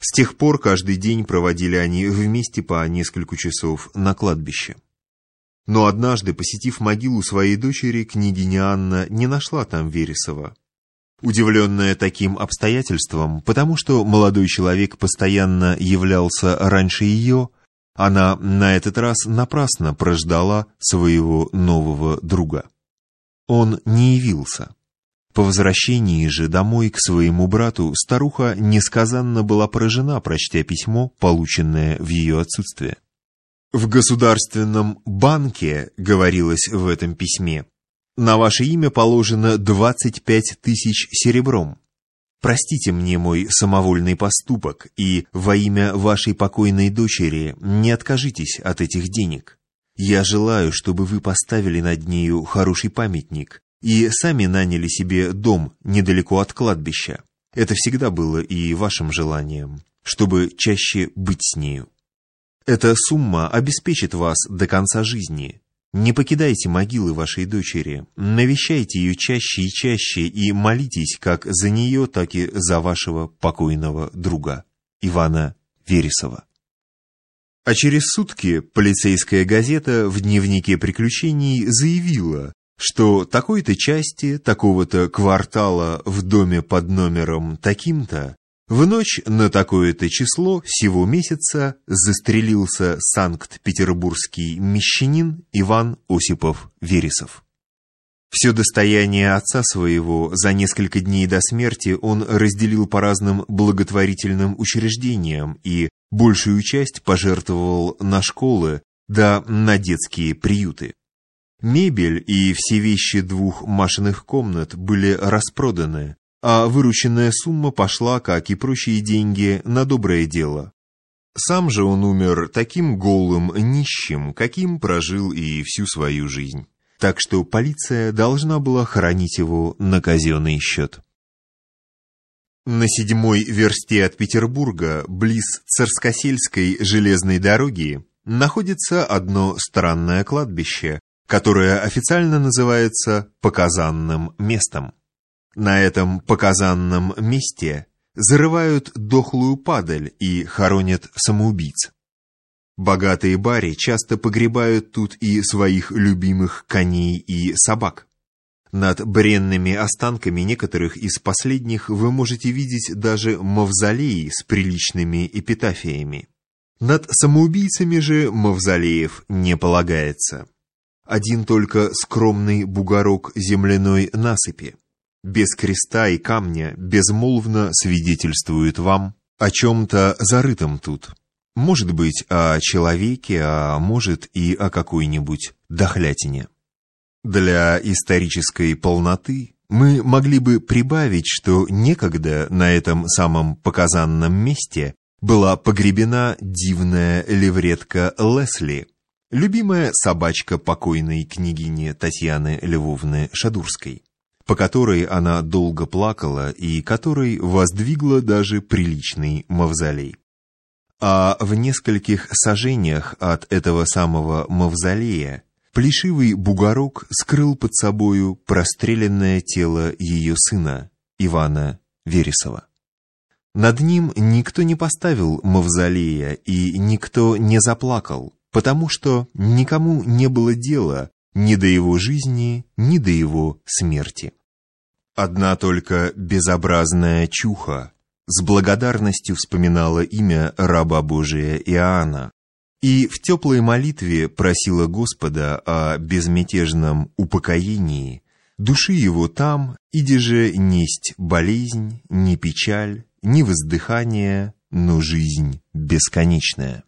С тех пор каждый день проводили они вместе по несколько часов на кладбище. Но однажды, посетив могилу своей дочери, княгиня Анна не нашла там Вересова. Удивленная таким обстоятельством, потому что молодой человек постоянно являлся раньше ее, она на этот раз напрасно прождала своего нового друга. Он не явился. По возвращении же домой к своему брату старуха несказанно была поражена, прочтя письмо, полученное в ее отсутствие. «В государственном банке, — говорилось в этом письме, — на ваше имя положено 25 тысяч серебром. Простите мне мой самовольный поступок, и во имя вашей покойной дочери не откажитесь от этих денег. Я желаю, чтобы вы поставили над нею хороший памятник, и сами наняли себе дом недалеко от кладбища. Это всегда было и вашим желанием, чтобы чаще быть с нею. Эта сумма обеспечит вас до конца жизни. Не покидайте могилы вашей дочери, навещайте ее чаще и чаще и молитесь как за нее, так и за вашего покойного друга, Ивана Вересова. А через сутки полицейская газета в дневнике приключений заявила, что такой-то части, такого-то квартала в доме под номером таким-то в ночь на такое-то число всего месяца застрелился санкт-петербургский мещанин Иван Осипов Вересов. Все достояние отца своего за несколько дней до смерти он разделил по разным благотворительным учреждениям и большую часть пожертвовал на школы да на детские приюты. Мебель и все вещи двух Машиных комнат были распроданы, а вырученная сумма пошла, как и прочие деньги, на доброе дело. Сам же он умер таким голым нищим, каким прожил и всю свою жизнь. Так что полиция должна была хоронить его на казенный счет. На седьмой версте от Петербурга, близ Царскосельской железной дороги, находится одно странное кладбище, которое официально называется «показанным местом». На этом показанном месте зарывают дохлую падаль и хоронят самоубийц. Богатые бари часто погребают тут и своих любимых коней и собак. Над бренными останками некоторых из последних вы можете видеть даже мавзолеи с приличными эпитафиями. Над самоубийцами же мавзолеев не полагается один только скромный бугорок земляной насыпи, без креста и камня, безмолвно свидетельствует вам о чем-то зарытом тут. Может быть, о человеке, а может и о какой-нибудь дохлятине. Для исторической полноты мы могли бы прибавить, что некогда на этом самом показанном месте была погребена дивная левретка Лесли, Любимая собачка покойной княгини Татьяны Львовны Шадурской, по которой она долго плакала и которой воздвигла даже приличный мавзолей. А в нескольких сажениях от этого самого мавзолея плешивый бугорок скрыл под собою простреленное тело ее сына, Ивана Вересова. Над ним никто не поставил мавзолея и никто не заплакал, потому что никому не было дела ни до его жизни, ни до его смерти. Одна только безобразная чуха с благодарностью вспоминала имя раба Божия Иоанна и в теплой молитве просила Господа о безмятежном упокоении души его там, иди же несть болезнь, ни печаль, ни воздыхание, но жизнь бесконечная.